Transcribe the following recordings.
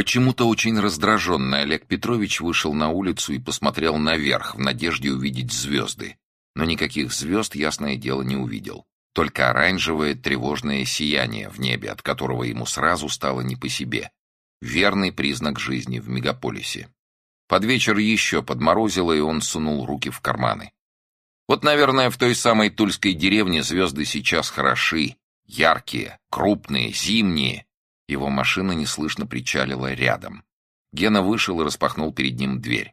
Почему-то очень раздраженный Олег Петрович вышел на улицу и посмотрел наверх в надежде увидеть звезды. Но никаких звезд, ясное дело, не увидел. Только оранжевое тревожное сияние в небе, от которого ему сразу стало не по себе. Верный признак жизни в мегаполисе. Под вечер еще подморозило, и он сунул руки в карманы. Вот, наверное, в той самой тульской деревне звезды сейчас хороши, яркие, крупные, зимние. Его машина неслышно причалила рядом. Гена вышел и распахнул перед ним дверь.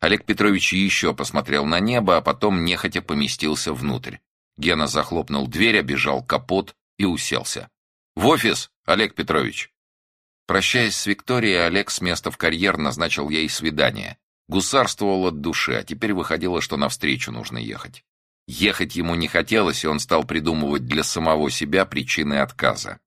Олег Петрович еще посмотрел на небо, а потом нехотя поместился внутрь. Гена захлопнул дверь, обежал капот и уселся. «В офис, Олег Петрович!» Прощаясь с Викторией, Олег с места в карьер назначил ей свидание. Гусарствовал от души, а теперь выходило, что навстречу нужно ехать. Ехать ему не хотелось, и он стал придумывать для самого себя причины отказа.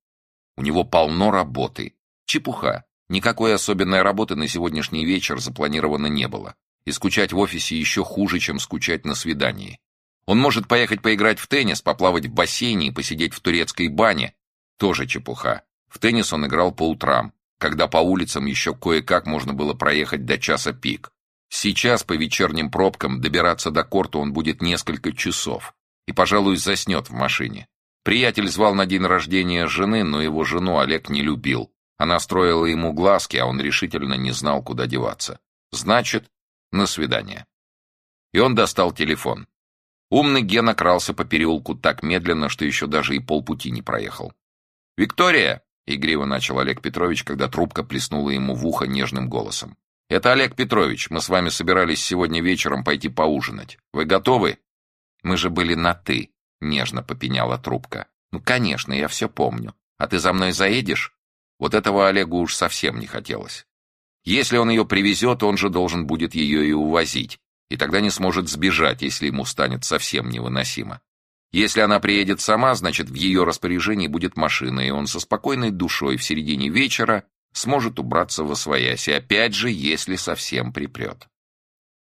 У него полно работы. Чепуха. Никакой особенной работы на сегодняшний вечер запланировано не было. И скучать в офисе еще хуже, чем скучать на свидании. Он может поехать поиграть в теннис, поплавать в бассейне и посидеть в турецкой бане. Тоже чепуха. В теннис он играл по утрам, когда по улицам еще кое-как можно было проехать до часа пик. Сейчас по вечерним пробкам добираться до корта он будет несколько часов и, пожалуй, заснет в машине. Приятель звал на день рождения жены, но его жену Олег не любил. Она строила ему глазки, а он решительно не знал, куда деваться. Значит, на свидание. И он достал телефон. Умный Гена крался по переулку так медленно, что еще даже и полпути не проехал. «Виктория!» — игриво начал Олег Петрович, когда трубка плеснула ему в ухо нежным голосом. «Это Олег Петрович. Мы с вами собирались сегодня вечером пойти поужинать. Вы готовы?» «Мы же были на «ты», — нежно попеняла трубка. «Ну, конечно, я все помню. А ты за мной заедешь?» Вот этого Олегу уж совсем не хотелось. Если он ее привезет, он же должен будет ее и увозить и тогда не сможет сбежать, если ему станет совсем невыносимо. Если она приедет сама, значит, в ее распоряжении будет машина, и он со спокойной душой в середине вечера сможет убраться во свояси, опять же, если совсем припрет.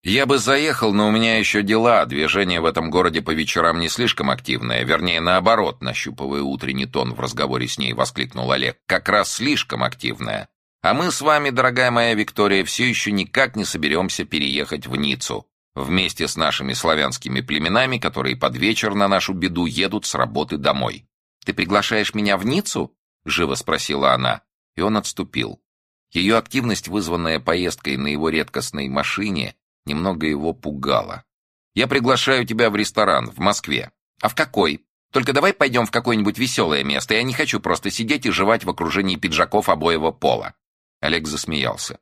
«Я бы заехал, но у меня еще дела. Движение в этом городе по вечерам не слишком активное. Вернее, наоборот, нащупывая утренний тон в разговоре с ней, воскликнул Олег. Как раз слишком активное. А мы с вами, дорогая моя Виктория, все еще никак не соберемся переехать в Ниццу. Вместе с нашими славянскими племенами, которые под вечер на нашу беду едут с работы домой. «Ты приглашаешь меня в Ниццу?» — живо спросила она. И он отступил. Ее активность, вызванная поездкой на его редкостной машине, немного его пугала. «Я приглашаю тебя в ресторан в Москве». «А в какой?» Только давай пойдем в какое-нибудь веселое место. Я не хочу просто сидеть и жевать в окружении пиджаков обоего пола. Олег засмеялся.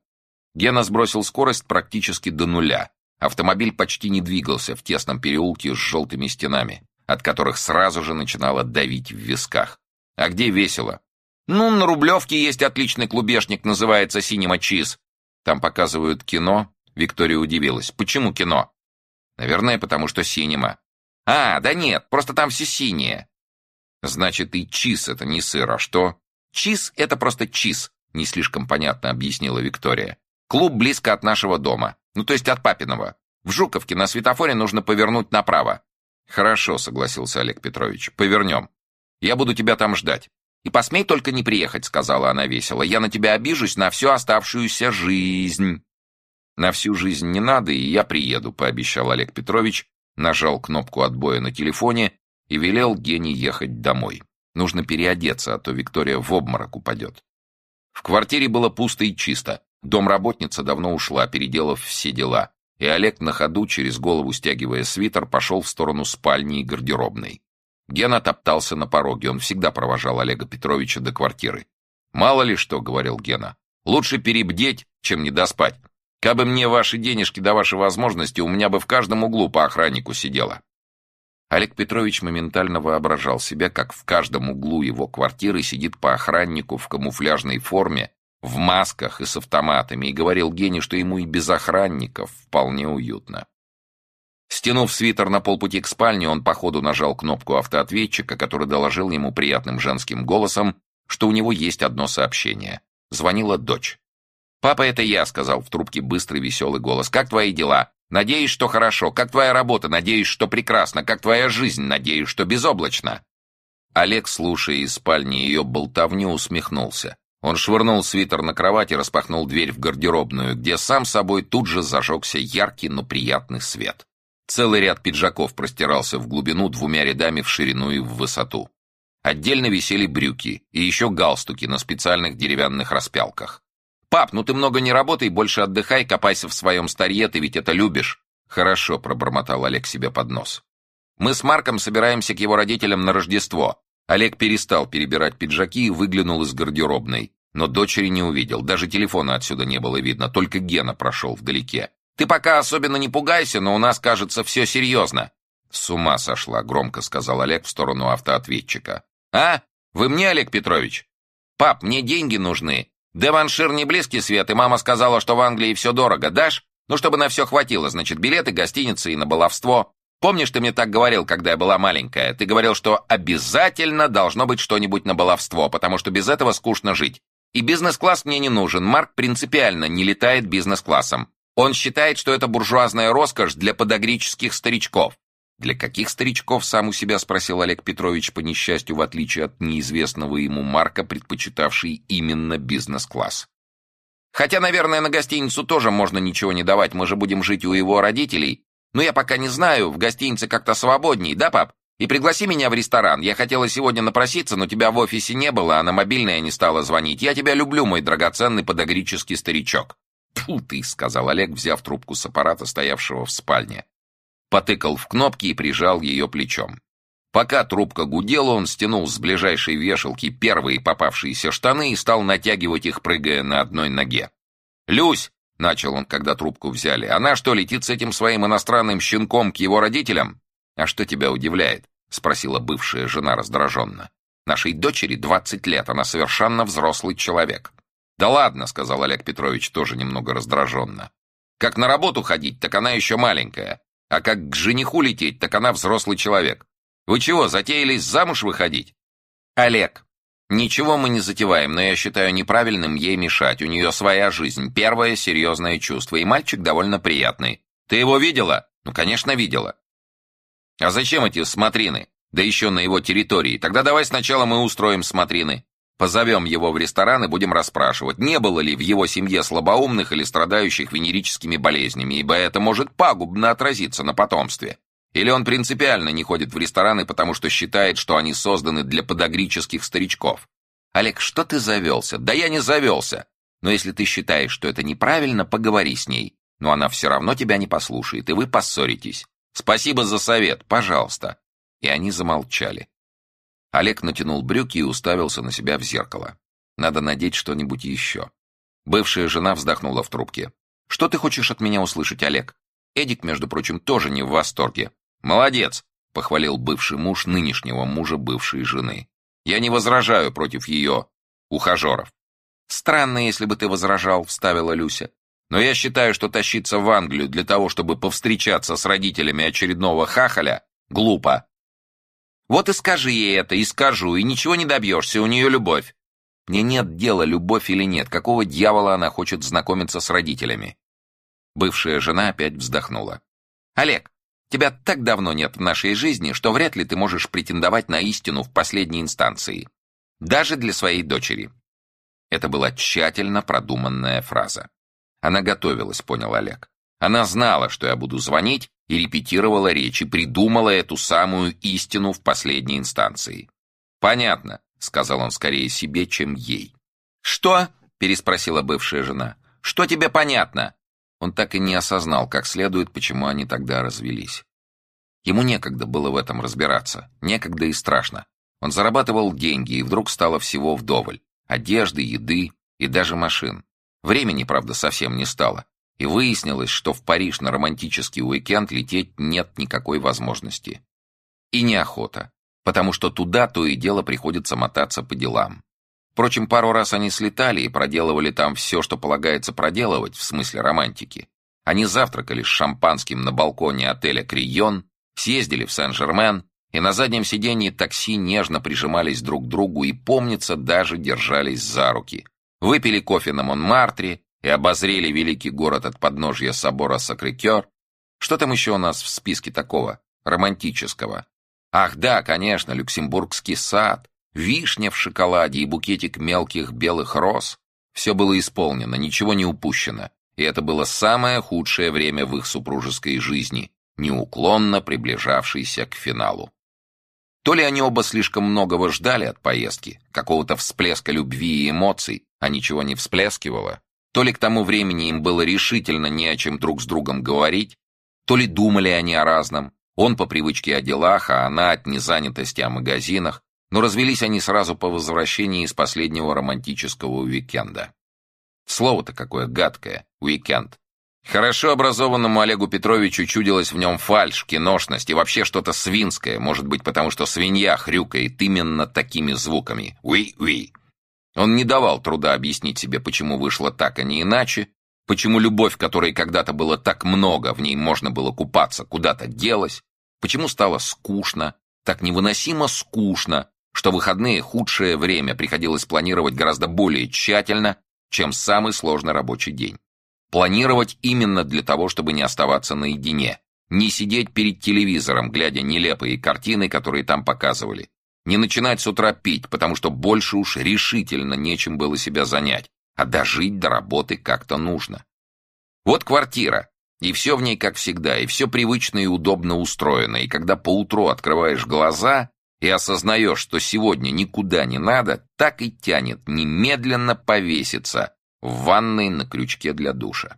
Гена сбросил скорость практически до нуля. Автомобиль почти не двигался в тесном переулке с желтыми стенами, от которых сразу же начинало давить в висках. А где весело? Ну, на Рублевке есть отличный клубешник, называется «Синема Чиз». Там показывают кино. Виктория удивилась. Почему кино? Наверное, потому что синема. А, да нет, просто там все синее. Значит, и чиз — это не сыр, а что? Чиз — это просто чиз, не слишком понятно объяснила Виктория. Клуб близко от нашего дома. Ну, то есть от папиного. В Жуковке на светофоре нужно повернуть направо. Хорошо, согласился Олег Петрович. Повернем. Я буду тебя там ждать. И посмей только не приехать, сказала она весело. Я на тебя обижусь на всю оставшуюся жизнь. На всю жизнь не надо, и я приеду, пообещал Олег Петрович, нажал кнопку отбоя на телефоне и велел Гене ехать домой. Нужно переодеться, а то Виктория в обморок упадет. В квартире было пусто и чисто. Домработница давно ушла, переделав все дела. И Олег на ходу, через голову стягивая свитер, пошел в сторону спальни и гардеробной. Гена топтался на пороге, он всегда провожал Олега Петровича до квартиры. «Мало ли что», — говорил Гена, — «лучше перебдеть, чем не доспать. Кабы мне ваши денежки до вашей возможности, у меня бы в каждом углу по охраннику сидело». Олег Петрович моментально воображал себя, как в каждом углу его квартиры сидит по охраннику в камуфляжной форме, в масках и с автоматами, и говорил Гене, что ему и без охранников вполне уютно. Стянув свитер на полпути к спальне, он по ходу нажал кнопку автоответчика, который доложил ему приятным женским голосом, что у него есть одно сообщение. Звонила дочь. «Папа, это я», — сказал в трубке быстрый веселый голос. «Как твои дела? Надеюсь, что хорошо. Как твоя работа? Надеюсь, что прекрасно. Как твоя жизнь? Надеюсь, что безоблачно. Олег, слушая из спальни ее болтовню, усмехнулся. Он швырнул свитер на кровать и распахнул дверь в гардеробную, где сам собой тут же зажегся яркий, но приятный свет. Целый ряд пиджаков простирался в глубину двумя рядами в ширину и в высоту. Отдельно висели брюки и еще галстуки на специальных деревянных распялках. «Пап, ну ты много не работай, больше отдыхай, копайся в своем старье, ты ведь это любишь». «Хорошо», — пробормотал Олег себе под нос. «Мы с Марком собираемся к его родителям на Рождество. Олег перестал перебирать пиджаки и выглянул из гардеробной. Но дочери не увидел, даже телефона отсюда не было видно, только Гена прошел вдалеке. «Ты пока особенно не пугайся, но у нас, кажется, все серьезно». «С ума сошла», — громко сказал Олег в сторону автоответчика. «А? Вы мне, Олег Петрович?» «Пап, мне деньги нужны. Деваншир не близкий свет, и мама сказала, что в Англии все дорого. Дашь? Ну, чтобы на все хватило, значит, билеты, гостиницы и на баловство. Помнишь, ты мне так говорил, когда я была маленькая? Ты говорил, что обязательно должно быть что-нибудь на баловство, потому что без этого скучно жить. И бизнес-класс мне не нужен. Марк принципиально не летает бизнес-классом. Он считает, что это буржуазная роскошь для подогрических старичков. «Для каких старичков?» — сам у себя спросил Олег Петрович, по несчастью, в отличие от неизвестного ему Марка, предпочитавший именно бизнес-класс. «Хотя, наверное, на гостиницу тоже можно ничего не давать, мы же будем жить у его родителей, но я пока не знаю, в гостинице как-то свободней, да, пап? И пригласи меня в ресторан. Я хотела сегодня напроситься, но тебя в офисе не было, а на мобильное не стала звонить. Я тебя люблю, мой драгоценный подогрический старичок». «Тьфу ты», — сказал Олег, взяв трубку с аппарата, стоявшего в спальне. Потыкал в кнопки и прижал ее плечом. Пока трубка гудела, он стянул с ближайшей вешалки первые попавшиеся штаны и стал натягивать их, прыгая на одной ноге. «Люсь!» — начал он, когда трубку взяли. «Она что, летит с этим своим иностранным щенком к его родителям?» «А что тебя удивляет?» — спросила бывшая жена раздраженно. «Нашей дочери двадцать лет, она совершенно взрослый человек». «Да ладно», — сказал Олег Петрович, тоже немного раздраженно. «Как на работу ходить, так она еще маленькая. А как к жениху лететь, так она взрослый человек. Вы чего, затеялись замуж выходить?» «Олег, «Ничего мы не затеваем, но я считаю неправильным ей мешать. У нее своя жизнь, первое серьезное чувство, и мальчик довольно приятный. Ты его видела?» «Ну, конечно, видела». «А зачем эти смотрины? Да еще на его территории. Тогда давай сначала мы устроим смотрины. Позовем его в ресторан и будем расспрашивать, не было ли в его семье слабоумных или страдающих венерическими болезнями, ибо это может пагубно отразиться на потомстве. Или он принципиально не ходит в рестораны, потому что считает, что они созданы для подогрических старичков? Олег, что ты завелся? Да я не завелся. Но если ты считаешь, что это неправильно, поговори с ней. Но она все равно тебя не послушает, и вы поссоритесь. Спасибо за совет, пожалуйста. И они замолчали. Олег натянул брюки и уставился на себя в зеркало. Надо надеть что-нибудь еще. Бывшая жена вздохнула в трубке. «Что ты хочешь от меня услышать, Олег?» Эдик, между прочим, тоже не в восторге. «Молодец!» — похвалил бывший муж нынешнего мужа бывшей жены. «Я не возражаю против ее ухажеров». «Странно, если бы ты возражал», — вставила Люся. «Но я считаю, что тащиться в Англию для того, чтобы повстречаться с родителями очередного хахаля, глупо». «Вот и скажи ей это, и скажу, и ничего не добьешься, у нее любовь». «Мне нет дела, любовь или нет, какого дьявола она хочет знакомиться с родителями?» Бывшая жена опять вздохнула. «Олег, Тебя так давно нет в нашей жизни, что вряд ли ты можешь претендовать на истину в последней инстанции. Даже для своей дочери. Это была тщательно продуманная фраза. Она готовилась, понял Олег. Она знала, что я буду звонить, и репетировала речь, и придумала эту самую истину в последней инстанции. «Понятно», — сказал он скорее себе, чем ей. «Что?» — переспросила бывшая жена. «Что тебе понятно?» Он так и не осознал, как следует, почему они тогда развелись. Ему некогда было в этом разбираться, некогда и страшно. Он зарабатывал деньги, и вдруг стало всего вдоволь. Одежды, еды и даже машин. Времени, правда, совсем не стало. И выяснилось, что в Париж на романтический уикенд лететь нет никакой возможности. И неохота, потому что туда то и дело приходится мотаться по делам. Впрочем, пару раз они слетали и проделывали там все, что полагается проделывать, в смысле романтики. Они завтракали с шампанским на балконе отеля «Крион», съездили в Сен-Жермен, и на заднем сиденье такси нежно прижимались друг к другу и, помнится, даже держались за руки. Выпили кофе на Монмартре и обозрели великий город от подножья собора Сакрикер. Что там еще у нас в списке такого романтического? Ах да, конечно, Люксембургский сад, вишня в шоколаде и букетик мелких белых роз. Все было исполнено, ничего не упущено, и это было самое худшее время в их супружеской жизни, неуклонно приближавшейся к финалу. То ли они оба слишком многого ждали от поездки, какого-то всплеска любви и эмоций, а ничего не всплескивало, то ли к тому времени им было решительно не о чем друг с другом говорить, то ли думали они о разном, он по привычке о делах, а она от незанятости о магазинах, но развелись они сразу по возвращении из последнего романтического уикенда. Слово-то какое гадкое — уикенд. Хорошо образованному Олегу Петровичу чудилось в нем фальшь, киношность и вообще что-то свинское, может быть, потому что свинья хрюкает именно такими звуками. Уи-уи. Он не давал труда объяснить себе, почему вышло так, а не иначе, почему любовь, которой когда-то было так много, в ней можно было купаться, куда-то делась, почему стало скучно, так невыносимо скучно, что выходные худшее время приходилось планировать гораздо более тщательно, чем самый сложный рабочий день. Планировать именно для того, чтобы не оставаться наедине, не сидеть перед телевизором, глядя нелепые картины, которые там показывали, не начинать с утра пить, потому что больше уж решительно нечем было себя занять, а дожить до работы как-то нужно. Вот квартира, и все в ней как всегда, и все привычно и удобно устроено, и когда поутру открываешь глаза и осознаешь, что сегодня никуда не надо, так и тянет немедленно повеситься в ванной на крючке для душа.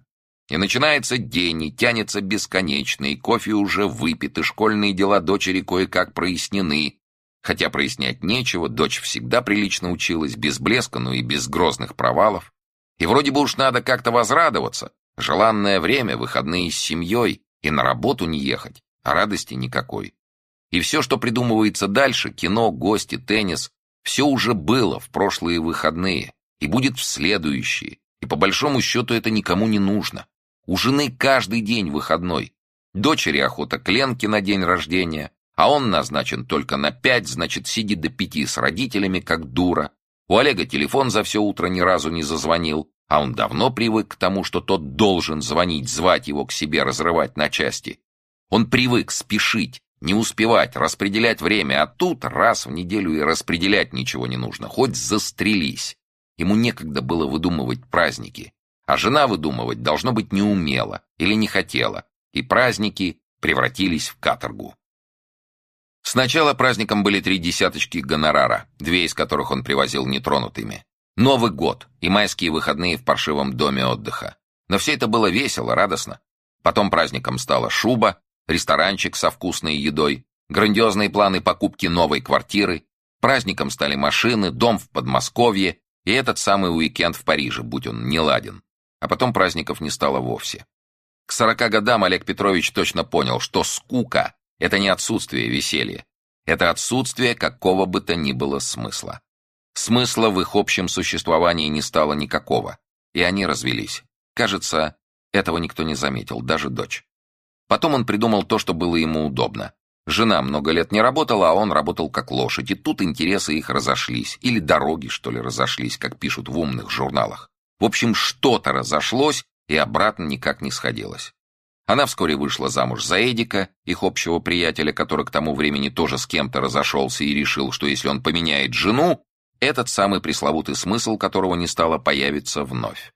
И начинается день, и тянется бесконечно, и кофе уже выпит, и школьные дела дочери кое-как прояснены. Хотя прояснять нечего, дочь всегда прилично училась, без блеска, но и без грозных провалов. И вроде бы уж надо как-то возрадоваться. Желанное время, выходные с семьей, и на работу не ехать, а радости никакой. И все, что придумывается дальше, кино, гости, теннис, все уже было в прошлые выходные и будет в следующие. И по большому счету это никому не нужно. У жены каждый день выходной. Дочери охота к Ленке на день рождения, а он назначен только на пять, значит, сидит до пяти с родителями, как дура. У Олега телефон за все утро ни разу не зазвонил, а он давно привык к тому, что тот должен звонить, звать его к себе, разрывать на части. Он привык спешить, не успевать, распределять время, а тут раз в неделю и распределять ничего не нужно, хоть застрелись. Ему некогда было выдумывать праздники, а жена выдумывать должно быть не умела или не хотела, и праздники превратились в каторгу. Сначала праздником были три десяточки гонорара, две из которых он привозил нетронутыми. Новый год и майские выходные в паршивом доме отдыха. Но все это было весело, радостно. Потом праздником стала шуба, ресторанчик со вкусной едой, грандиозные планы покупки новой квартиры. Праздником стали машины, дом в Подмосковье и этот самый уикенд в Париже, будь он не ладен. А потом праздников не стало вовсе. К сорока годам Олег Петрович точно понял, что скука — это не отсутствие веселья. Это отсутствие какого бы то ни было смысла. Смысла в их общем существовании не стало никакого, и они развелись. Кажется, этого никто не заметил, даже дочь. Потом он придумал то, что было ему удобно. Жена много лет не работала, а он работал как лошадь, и тут интересы их разошлись. Или дороги, что ли, разошлись, как пишут в умных журналах. В общем, что-то разошлось, и обратно никак не сходилось. Она вскоре вышла замуж за Эдика, их общего приятеля, который к тому времени тоже с кем-то разошелся и решил, что если он поменяет жену, этот самый пресловутый смысл которого не стало появиться вновь.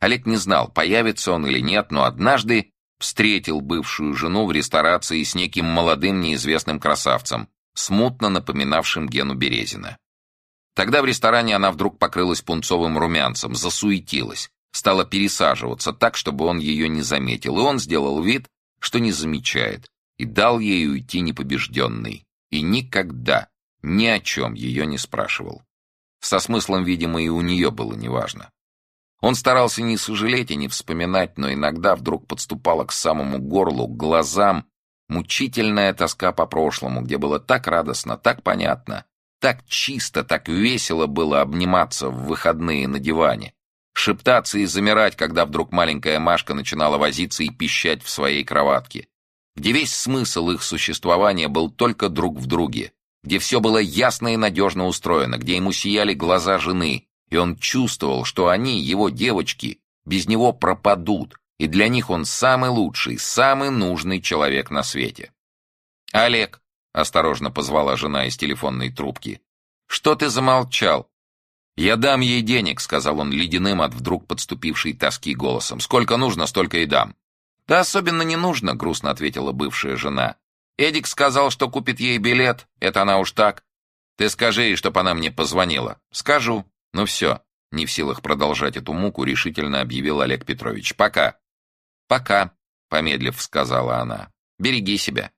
Олег не знал, появится он или нет, но однажды встретил бывшую жену в ресторации с неким молодым неизвестным красавцем, смутно напоминавшим Гену Березина. Тогда в ресторане она вдруг покрылась пунцовым румянцем, засуетилась, стала пересаживаться так, чтобы он ее не заметил, и он сделал вид, что не замечает, и дал ей уйти непобежденный, и никогда ни о чем ее не спрашивал. Со смыслом, видимо, и у нее было неважно. Он старался не сожалеть и не вспоминать, но иногда вдруг подступала к самому горлу, к глазам, мучительная тоска по прошлому, где было так радостно, так понятно, так чисто, так весело было обниматься в выходные на диване, шептаться и замирать, когда вдруг маленькая Машка начинала возиться и пищать в своей кроватке, где весь смысл их существования был только друг в друге, где все было ясно и надежно устроено, где ему сияли глаза жены, и он чувствовал, что они, его девочки, без него пропадут, и для них он самый лучший, самый нужный человек на свете. «Олег», — осторожно позвала жена из телефонной трубки, Что ты замолчал?» «Я дам ей денег», — сказал он ледяным от вдруг подступившей тоски голосом. «Сколько нужно, столько и дам». «Да особенно не нужно», — грустно ответила бывшая жена. «Эдик сказал, что купит ей билет. Это она уж так. Ты скажи ей, чтоб она мне позвонила». «Скажу. Ну все». Не в силах продолжать эту муку, решительно объявил Олег Петрович. «Пока». «Пока», — помедлив сказала она. «Береги себя».